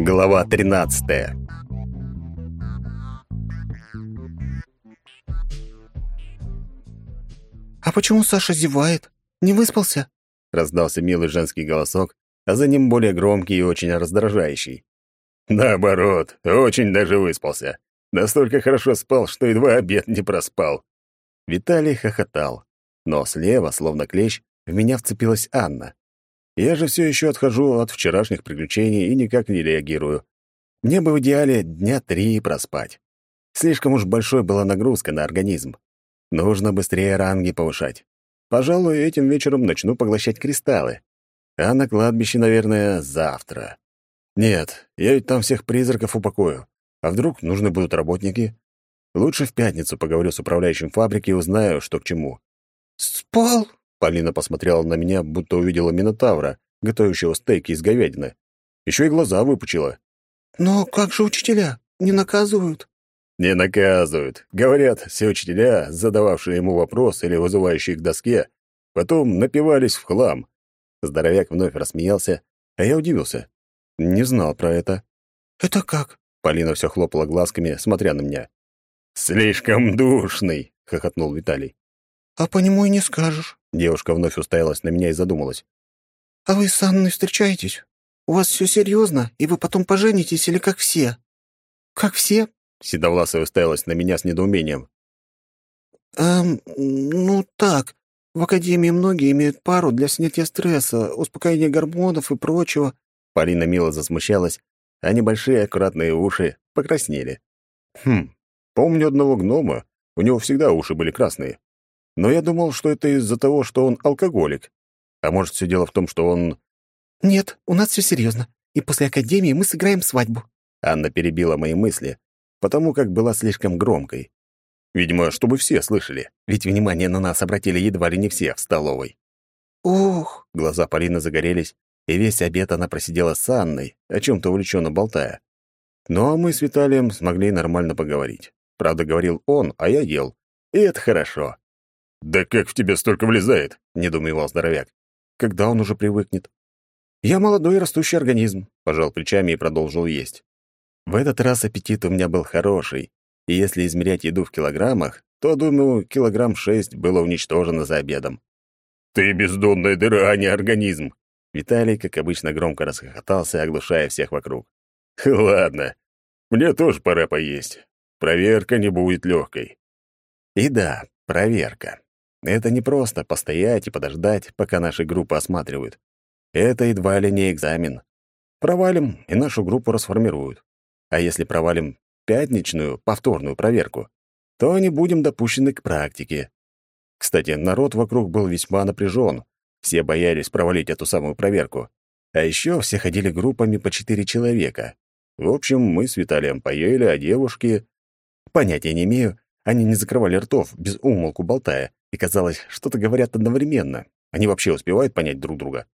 Глава 13. «А почему Саша зевает? Не выспался?» Раздался милый женский голосок, а за ним более громкий и очень раздражающий. Наоборот, очень даже выспался. Настолько хорошо спал, что едва обед не проспал. Виталий хохотал, но слева, словно клещ, в меня вцепилась Анна. Я же все еще отхожу от вчерашних приключений и никак не реагирую. Мне бы в идеале дня три проспать. Слишком уж большой была нагрузка на организм. Нужно быстрее ранги повышать. Пожалуй, этим вечером начну поглощать кристаллы. А на кладбище, наверное, завтра. Нет, я ведь там всех призраков упокою. А вдруг нужны будут работники? Лучше в пятницу поговорю с управляющим фабрики и узнаю, что к чему. «Спал?» — Полина посмотрела на меня, будто увидела Минотавра, готовящего стейки из говядины. Еще и глаза выпучила. «Но как же учителя? Не наказывают?» «Не наказывают. Говорят, все учителя, задававшие ему вопрос или вызывающие к доске, потом напивались в хлам». Здоровяк вновь рассмеялся, а я удивился. Не знал про это. «Это как?» Полина все хлопала глазками, смотря на меня. «Слишком душный!» — хохотнул Виталий. «А по нему и не скажешь». Девушка вновь уставилась на меня и задумалась. «А вы с Анной встречаетесь? У вас все серьезно, и вы потом поженитесь или как все?» «Как все?» — Седовласая уставилась на меня с недоумением. «Эм, ну так. В академии многие имеют пару для снятия стресса, успокоения гормонов и прочего». Полина мило засмущалась, а небольшие аккуратные уши покраснели. Хм, помню одного гнома, у него всегда уши были красные. Но я думал, что это из-за того, что он алкоголик. А может, все дело в том, что он... «Нет, у нас все серьезно, и после академии мы сыграем свадьбу». Анна перебила мои мысли, потому как была слишком громкой. Видимо, чтобы все слышали, ведь внимание на нас обратили едва ли не все в столовой. «Ох!» — глаза Полины загорелись, и весь обед она просидела с Анной, о чем-то увлеченно болтая. Ну а мы с Виталием смогли нормально поговорить. Правда, говорил он, а я ел. И это хорошо. «Да как в тебя столько влезает?» — недоумевал здоровяк. «Когда он уже привыкнет?» «Я молодой растущий организм», — пожал плечами и продолжил есть. В этот раз аппетит у меня был хороший, и если измерять еду в килограммах, то, думаю, килограмм шесть было уничтожено за обедом. «Ты бездонная дыра, а не организм!» Виталий, как обычно, громко расхохотался, оглушая всех вокруг. «Ладно, мне тоже пора поесть. Проверка не будет легкой». И да, проверка. Это не просто постоять и подождать, пока наши группы осматривают. Это едва ли не экзамен. Провалим, и нашу группу расформируют. А если провалим пятничную, повторную проверку, то не будем допущены к практике. Кстати, народ вокруг был весьма напряжен. Все боялись провалить эту самую проверку. А еще все ходили группами по четыре человека. В общем, мы с Виталием поели, а девушки... Понятия не имею, они не закрывали ртов, без умолку болтая, и казалось, что-то говорят одновременно. Они вообще успевают понять друг друга.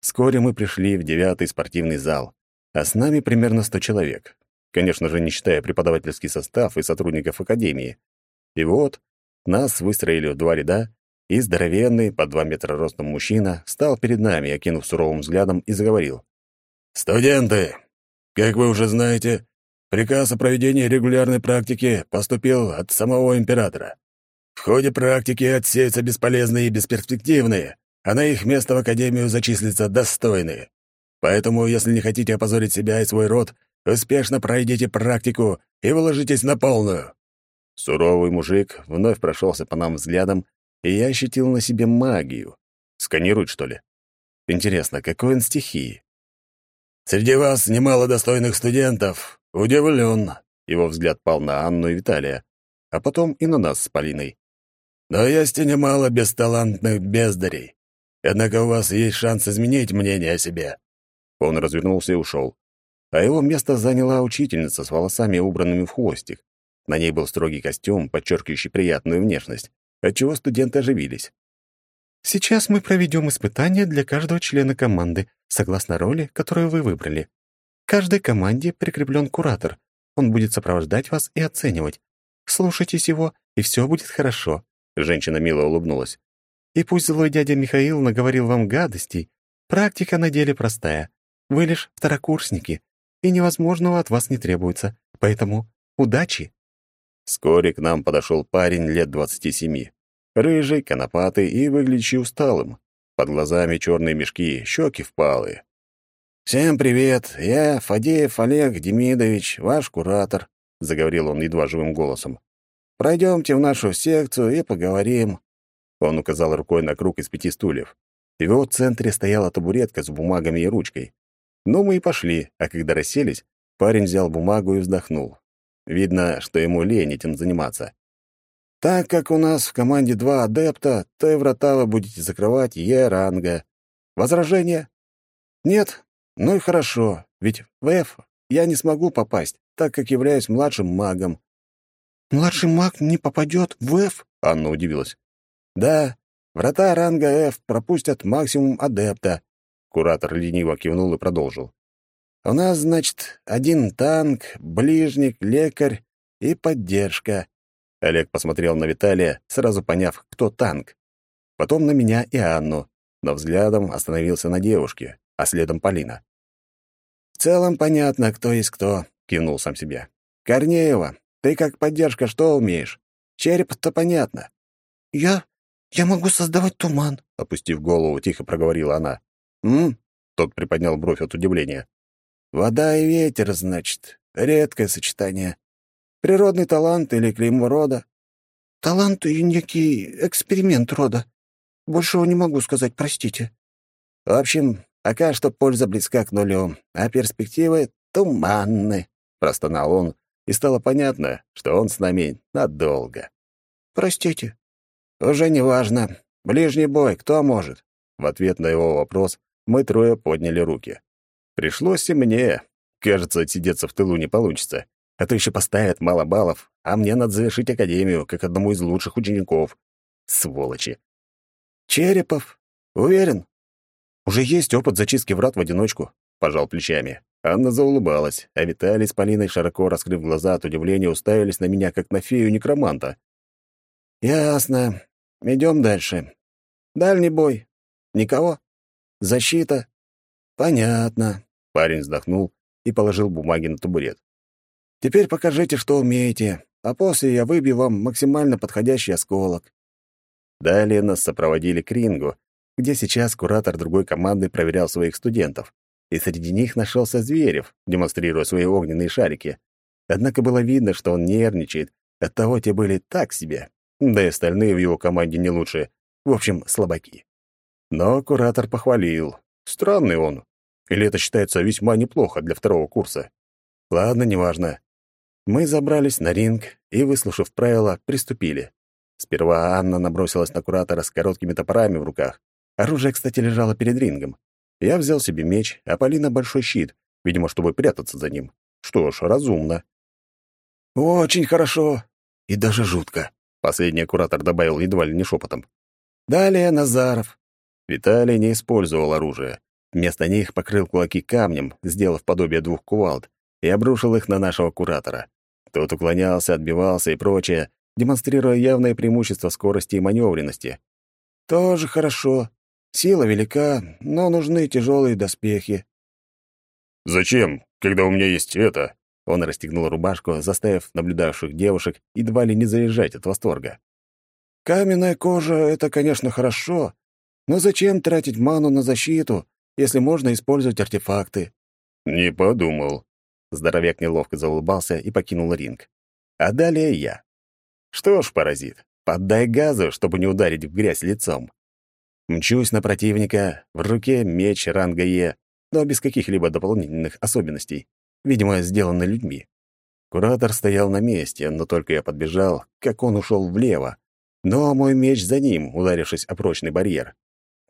Вскоре мы пришли в девятый спортивный зал, а с нами примерно сто человек. Конечно же, не считая преподавательский состав и сотрудников академии. И вот нас выстроили в два ряда, и здоровенный, по два метра ростом мужчина, стал перед нами, окинув суровым взглядом, и заговорил. «Студенты, как вы уже знаете, приказ о проведении регулярной практики поступил от самого императора. Ходе практики отсеются бесполезные и бесперспективные, а на их место в Академию зачислятся достойные. Поэтому, если не хотите опозорить себя и свой род, успешно пройдите практику и выложитесь на полную». Суровый мужик вновь прошелся по нам взглядом, и я ощутил на себе магию. Сканирует, что ли? Интересно, какой он стихии? «Среди вас немало достойных студентов. Удивлен». Его взгляд пал на Анну и Виталия, а потом и на нас с Полиной. Но есть и немало бесталантных бездарей. Однако у вас есть шанс изменить мнение о себе». Он развернулся и ушел. А его место заняла учительница с волосами, убранными в хвостик. На ней был строгий костюм, подчеркивающий приятную внешность, отчего студенты оживились. «Сейчас мы проведем испытания для каждого члена команды, согласно роли, которую вы выбрали. Каждой команде прикреплен куратор. Он будет сопровождать вас и оценивать. Слушайтесь его, и все будет хорошо. Женщина мило улыбнулась. «И пусть злой дядя Михаил наговорил вам гадостей, практика на деле простая. Вы лишь второкурсники, и невозможного от вас не требуется. Поэтому удачи!» Вскоре к нам подошел парень лет двадцати семи. Рыжий, конопатый и выглядящий усталым. Под глазами черные мешки, щеки впалые. «Всем привет! Я Фадеев Олег Демидович, ваш куратор», — заговорил он едва живым голосом. «Пройдемте в нашу секцию и поговорим». Он указал рукой на круг из пяти стульев. В его центре стояла табуретка с бумагами и ручкой. Ну, мы и пошли, а когда расселись, парень взял бумагу и вздохнул. Видно, что ему лень этим заниматься. «Так как у нас в команде два адепта, то и врата вы будете закрывать Е-ранга. Возражения?» «Нет? Ну и хорошо, ведь в F я не смогу попасть, так как являюсь младшим магом». «Младший маг не попадет в F?» — Анна удивилась. «Да, врата ранга F пропустят максимум адепта». Куратор лениво кивнул и продолжил. «У нас, значит, один танк, ближник, лекарь и поддержка». Олег посмотрел на Виталия, сразу поняв, кто танк. Потом на меня и Анну, но взглядом остановился на девушке, а следом Полина. «В целом понятно, кто есть кто», — кивнул сам себе. «Корнеева, ты как поддержка что умеешь? Череп-то понятно». «Я... я могу создавать туман», — опустив голову, тихо проговорила она. «М?» — тот приподнял бровь от удивления. «Вода и ветер, значит. Редкое сочетание. Природный талант или клеймо рода?» «Талант и некий эксперимент рода. Большего не могу сказать, простите». «В общем, Пока что польза близка к нулю, а перспективы туманны», — простонал он, и стало понятно, что он с нами надолго. «Простите». «Уже не важно. Ближний бой кто может?» В ответ на его вопрос мы трое подняли руки. Пришлось и мне. Кажется, отсидеться в тылу не получится. А то еще поставят мало баллов, а мне надо завершить академию, как одному из лучших учеников. Сволочи. Черепов. Уверен? Уже есть опыт зачистки врат в одиночку, пожал плечами. Анна заулыбалась, а Виталий с Полиной, широко раскрыв глаза от удивления, уставились на меня, как на фею некроманта. «Ясно. Идем дальше. Дальний бой. Никого? Защита? Понятно». Парень вздохнул и положил бумаги на табурет. «Теперь покажите, что умеете, а после я выбью вам максимально подходящий осколок». Далее нас сопроводили к рингу, где сейчас куратор другой команды проверял своих студентов. И среди них нашелся Зверев, демонстрируя свои огненные шарики. Однако было видно, что он нервничает, оттого те были так себе. Да и остальные в его команде не лучше. В общем, слабаки. Но куратор похвалил. Странный он. Или это считается весьма неплохо для второго курса. Ладно, неважно. Мы забрались на ринг и, выслушав правила, приступили. Сперва Анна набросилась на куратора с короткими топорами в руках, Оружие, кстати, лежало перед рингом. Я взял себе меч, а Полина — большой щит, видимо, чтобы прятаться за ним. Что ж, разумно. «Очень хорошо. И даже жутко», — последний куратор добавил едва ли не шепотом. «Далее Назаров». Виталий не использовал оружие. Вместо них покрыл кулаки камнем, сделав подобие двух кувалд, и обрушил их на нашего куратора. Тот уклонялся, отбивался и прочее, демонстрируя явное преимущество скорости и маневренности. «Тоже хорошо. Сила велика, но нужны тяжелые доспехи. «Зачем, когда у меня есть это?» Он расстегнул рубашку, заставив наблюдавших девушек едва ли не заезжать от восторга. «Каменная кожа — это, конечно, хорошо, но зачем тратить ману на защиту, если можно использовать артефакты?» «Не подумал». Здоровяк неловко заулыбался и покинул ринг. А далее я. «Что ж, паразит, поддай газу, чтобы не ударить в грязь лицом». Мчусь на противника, в руке меч ранга Е, но без каких-либо дополнительных особенностей, видимо, сделанный людьми. Куратор стоял на месте, но только я подбежал, как он ушел влево. Но мой меч за ним, ударившись о прочный барьер.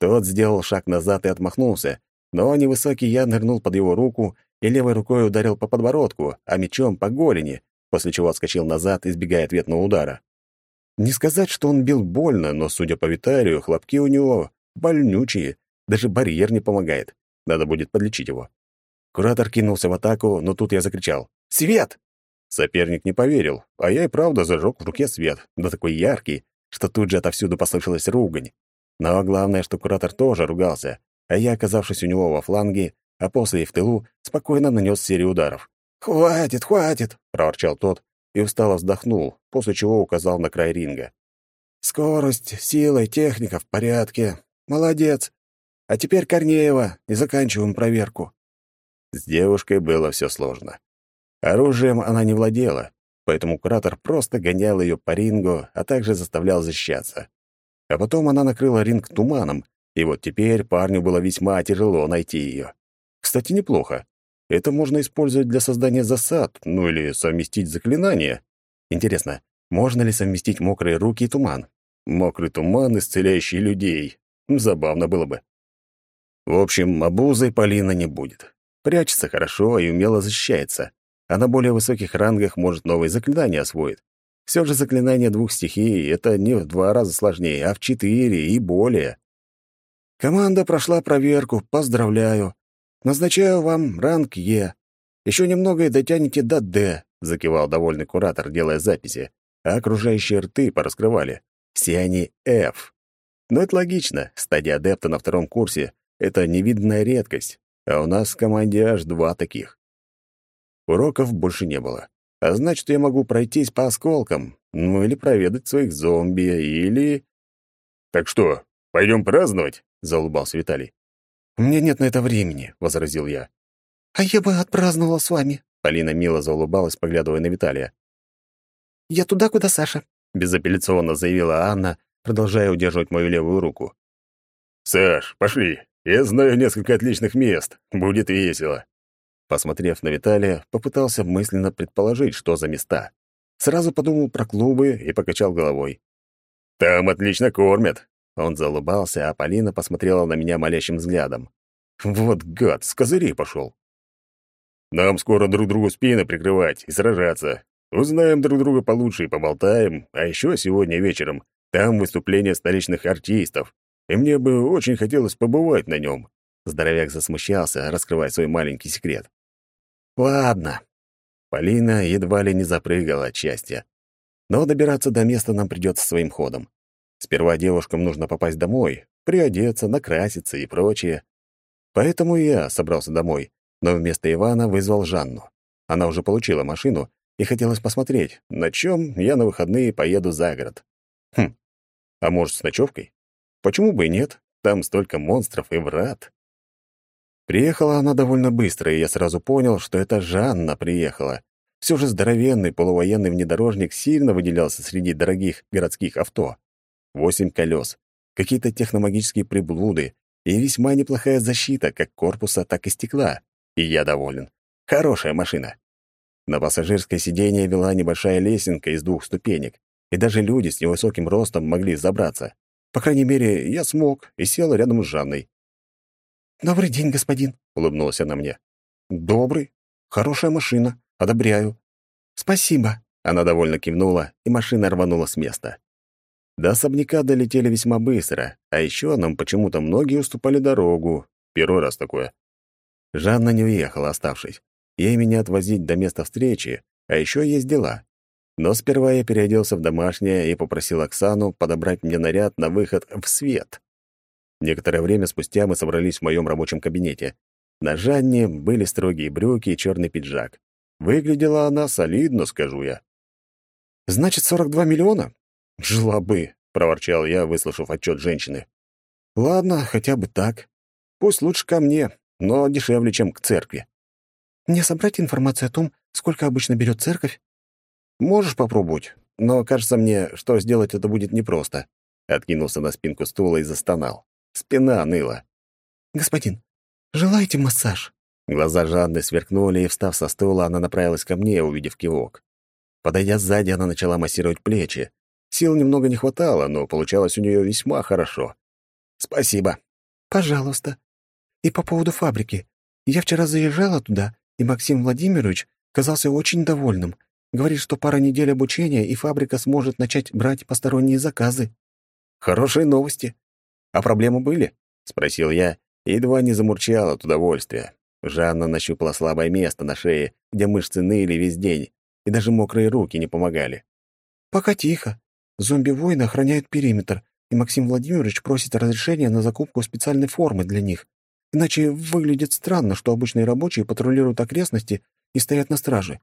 Тот сделал шаг назад и отмахнулся, но невысокий я нырнул под его руку и левой рукой ударил по подбородку, а мечом по голени, после чего отскочил назад, избегая ответного удара. Не сказать, что он бил больно, но, судя по Виталию, хлопки у него больнючие. Даже барьер не помогает. Надо будет подлечить его. Куратор кинулся в атаку, но тут я закричал «Свет!». Соперник не поверил, а я и правда зажег в руке свет, да такой яркий, что тут же отовсюду послышалась ругань. Но главное, что куратор тоже ругался, а я, оказавшись у него во фланге, а после и в тылу спокойно нанес серию ударов. «Хватит, хватит!» — проворчал тот и устало вздохнул, после чего указал на край ринга. «Скорость, сила и техника в порядке. Молодец. А теперь Корнеева, и заканчиваем проверку». С девушкой было все сложно. Оружием она не владела, поэтому куратор просто гонял ее по рингу, а также заставлял защищаться. А потом она накрыла ринг туманом, и вот теперь парню было весьма тяжело найти ее. Кстати, неплохо. Это можно использовать для создания засад, ну или совместить заклинания. Интересно, можно ли совместить мокрые руки и туман? Мокрый туман, исцеляющий людей. Забавно было бы. В общем, обузой Полина не будет. Прячется хорошо и умело защищается. А на более высоких рангах может новые заклинания освоить. Все же заклинание двух стихий — это не в два раза сложнее, а в четыре и более. Команда прошла проверку, поздравляю. Назначаю вам ранг Е. Еще немного и дотянете до Д, закивал довольный куратор, делая записи, а окружающие рты пораскрывали. Все они F. Но это логично. Стадия адепта на втором курсе — это невиданная редкость, а у нас в команде аж два таких. Уроков больше не было. А значит, я могу пройтись по осколкам, ну или проведать своих зомби, или... «Так что, пойдем праздновать?» — заулыбался Виталий. «У меня нет на это времени», — возразил я. «А я бы отпраздновала с вами», — Полина мило заулыбалась, поглядывая на Виталия. «Я туда, куда Саша», — безапелляционно заявила Анна, продолжая удерживать мою левую руку. «Саш, пошли. Я знаю несколько отличных мест. Будет весело». Посмотрев на Виталия, попытался мысленно предположить, что за места. Сразу подумал про клубы и покачал головой. «Там отлично кормят. Он заулыбался, а Полина посмотрела на меня молящим взглядом. «Вот гад, с козырей пошел!» «Нам скоро друг другу спины прикрывать и сражаться. Узнаем друг друга получше и поболтаем. А еще сегодня вечером там выступление столичных артистов, и мне бы очень хотелось побывать на нем». Здоровяк засмущался, раскрывая свой маленький секрет. «Ладно». Полина едва ли не запрыгала от счастья. Но добираться до места нам придется своим ходом. Сперва девушкам нужно попасть домой, приодеться, накраситься и прочее. Поэтому я собрался домой, но вместо Ивана вызвал Жанну. Она уже получила машину, и хотелось посмотреть, на чем я на выходные поеду за город. Хм, а может, с ночевкой? Почему бы и нет? Там столько монстров и врат. Приехала она довольно быстро, и я сразу понял, что это Жанна приехала. Все же здоровенный полувоенный внедорожник сильно выделялся среди дорогих городских авто восемь колес, какие-то техномагические приблуды и весьма неплохая защита как корпуса, так и стекла. И я доволен. Хорошая машина. На пассажирское сиденье вела небольшая лесенка из двух ступенек, и даже люди с невысоким ростом могли забраться. По крайней мере, я смог и сел рядом с Жанной. «Добрый день, господин», — улыбнулась она мне. «Добрый. Хорошая машина. Одобряю». «Спасибо», — она довольно кивнула, и машина рванула с места. До особняка долетели весьма быстро, а еще нам почему-то многие уступали дорогу. Первый раз такое. Жанна не уехала, оставшись. Ей меня отвозить до места встречи, а еще есть дела. Но сперва я переоделся в домашнее и попросил Оксану подобрать мне наряд на выход в свет. Некоторое время спустя мы собрались в моем рабочем кабинете. На Жанне были строгие брюки и черный пиджак. Выглядела она солидно, скажу я. «Значит, 42 миллиона?» «Жила бы», — проворчал я, выслушав отчет женщины. «Ладно, хотя бы так. Пусть лучше ко мне, но дешевле, чем к церкви». «Мне собрать информацию о том, сколько обычно берет церковь?» «Можешь попробовать, но кажется мне, что сделать это будет непросто». Откинулся на спинку стула и застонал. Спина ныла. «Господин, желаете массаж?» Глаза Жанны сверкнули, и, встав со стула, она направилась ко мне, увидев кивок. Подойдя сзади, она начала массировать плечи, Сил немного не хватало, но получалось у нее весьма хорошо. Спасибо. Пожалуйста. И по поводу фабрики. Я вчера заезжала туда, и Максим Владимирович казался очень довольным. Говорит, что пара недель обучения, и фабрика сможет начать брать посторонние заказы. Хорошие новости. А проблемы были? Спросил я, и едва не замурчал от удовольствия. Жанна нащупала слабое место на шее, где мышцы ныли весь день, и даже мокрые руки не помогали. «Пока тихо. Зомби-воины охраняют периметр, и Максим Владимирович просит разрешения на закупку специальной формы для них. Иначе выглядит странно, что обычные рабочие патрулируют окрестности и стоят на страже.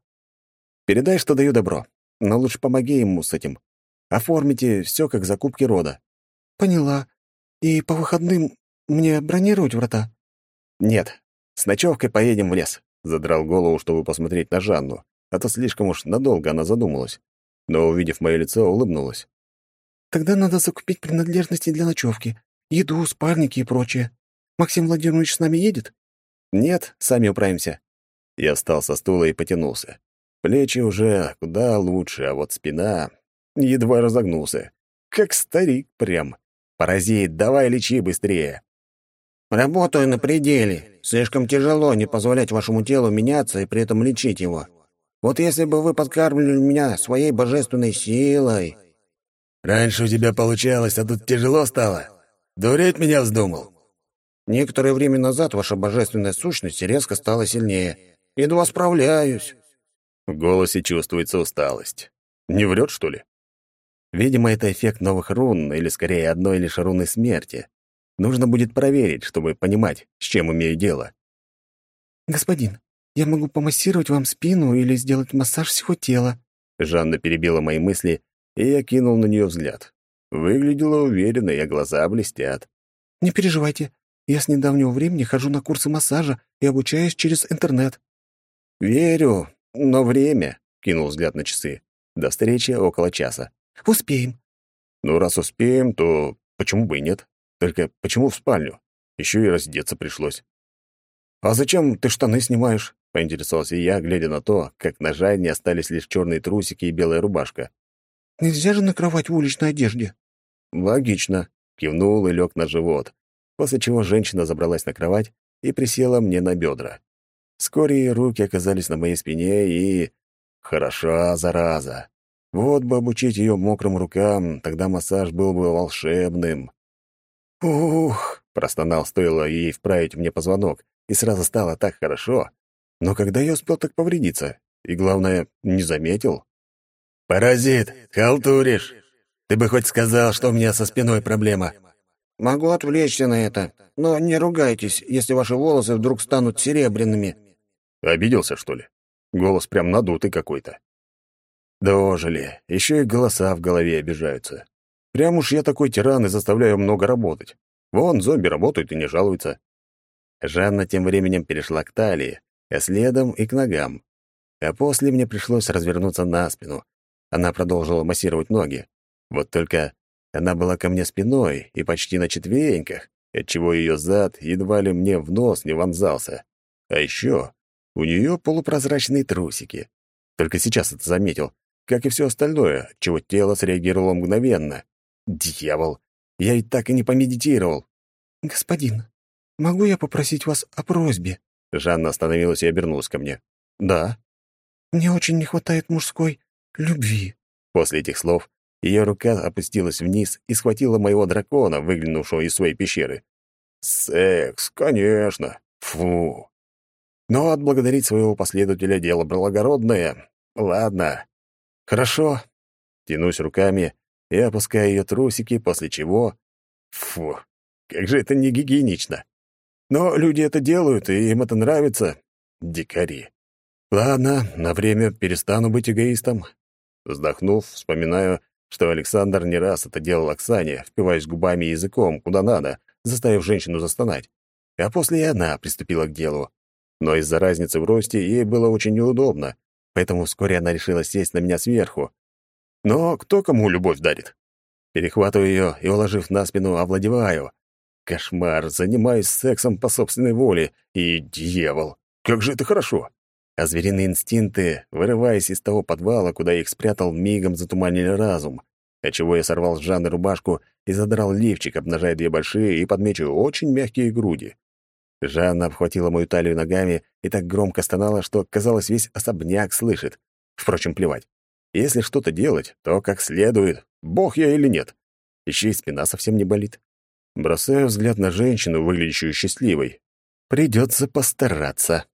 Передай, что даю добро. Но лучше помоги ему с этим. Оформите все как закупки рода. Поняла. И по выходным мне бронировать врата? Нет. С ночевкой поедем в лес. Задрал голову, чтобы посмотреть на Жанну, а то слишком уж надолго она задумалась. Но, увидев мое лицо, улыбнулась. Тогда надо закупить принадлежности для ночевки, еду, спальники и прочее. Максим Владимирович с нами едет? Нет, сами управимся. Я встал со стула и потянулся. Плечи уже куда лучше, а вот спина... Едва разогнулся. Как старик прям. Паразит, давай лечи быстрее. Работаю на пределе. Слишком тяжело не позволять вашему телу меняться и при этом лечить его. Вот если бы вы подкармливали меня своей божественной силой... Раньше у тебя получалось, а тут тяжело стало. Дуреть меня вздумал. Некоторое время назад ваша божественная сущность резко стала сильнее. Едва справляюсь. В голосе чувствуется усталость. Не врет, что ли? Видимо, это эффект новых рун, или скорее одной лишь руны смерти. Нужно будет проверить, чтобы понимать, с чем имею дело. «Господин, я могу помассировать вам спину или сделать массаж всего тела». Жанна перебила мои мысли, и я кинул на нее взгляд. Выглядела уверенно, и глаза блестят. «Не переживайте, я с недавнего времени хожу на курсы массажа и обучаюсь через интернет». «Верю, но время», — кинул взгляд на часы. До встречи около часа. «Успеем». «Ну, раз успеем, то почему бы и нет? Только почему в спальню? Еще и раздеться пришлось». «А зачем ты штаны снимаешь?» — поинтересовался я, глядя на то, как на Жанне остались лишь черные трусики и белая рубашка. «Нельзя же на кровать в уличной одежде». «Логично», — кивнул и лег на живот, после чего женщина забралась на кровать и присела мне на бедра. Вскоре ее руки оказались на моей спине и... Хороша, зараза. Вот бы обучить ее мокрым рукам, тогда массаж был бы волшебным. «Ух!» — простонал, стоило ей вправить мне позвонок, и сразу стало так хорошо. Но когда я успел так повредиться? И, главное, не заметил? «Паразит, халтуришь! Ты бы хоть сказал, что у меня со спиной проблема!» «Могу отвлечься на это, но не ругайтесь, если ваши волосы вдруг станут серебряными». Обиделся, что ли? Голос прям надутый какой-то. Дожили. Еще и голоса в голове обижаются. Прям уж я такой тиран и заставляю много работать. Вон, зомби работают и не жалуются. Жанна тем временем перешла к талии, а следом и к ногам. А после мне пришлось развернуться на спину. Она продолжила массировать ноги. Вот только она была ко мне спиной и почти на четвереньках, отчего ее зад едва ли мне в нос не вонзался. А еще у нее полупрозрачные трусики. Только сейчас это заметил, как и все остальное, чего тело среагировало мгновенно. Дьявол! Я ведь так и не помедитировал. «Господин, могу я попросить вас о просьбе?» Жанна остановилась и обернулась ко мне. «Да». «Мне очень не хватает мужской любви». После этих слов ее рука опустилась вниз и схватила моего дракона, выглянувшего из своей пещеры. «Секс, конечно. Фу. Но отблагодарить своего последователя — дело благородное. Ладно. Хорошо. Тянусь руками и опускаю ее трусики, после чего... Фу, как же это не гигиенично. Но люди это делают, и им это нравится. Дикари. Ладно, на время перестану быть эгоистом. Вздохнув, вспоминаю, что Александр не раз это делал Оксане, впиваясь губами и языком, куда надо, заставив женщину застонать. А после и она приступила к делу но из-за разницы в росте ей было очень неудобно, поэтому вскоре она решила сесть на меня сверху. Но кто кому любовь дарит? Перехватываю ее и, уложив на спину, овладеваю. Кошмар, занимаюсь сексом по собственной воле, и дьявол, как же это хорошо! А звериные инстинкты, вырываясь из того подвала, куда я их спрятал, мигом затуманили разум, отчего я сорвал с Жанны рубашку и задрал лифчик, обнажая две большие и, подмечу, очень мягкие груди. Жанна обхватила мою талию ногами и так громко стонала, что, казалось, весь особняк слышит. Впрочем, плевать. Если что-то делать, то как следует, бог я или нет. Еще и спина совсем не болит. Бросаю взгляд на женщину, выглядящую счастливой. Придется постараться.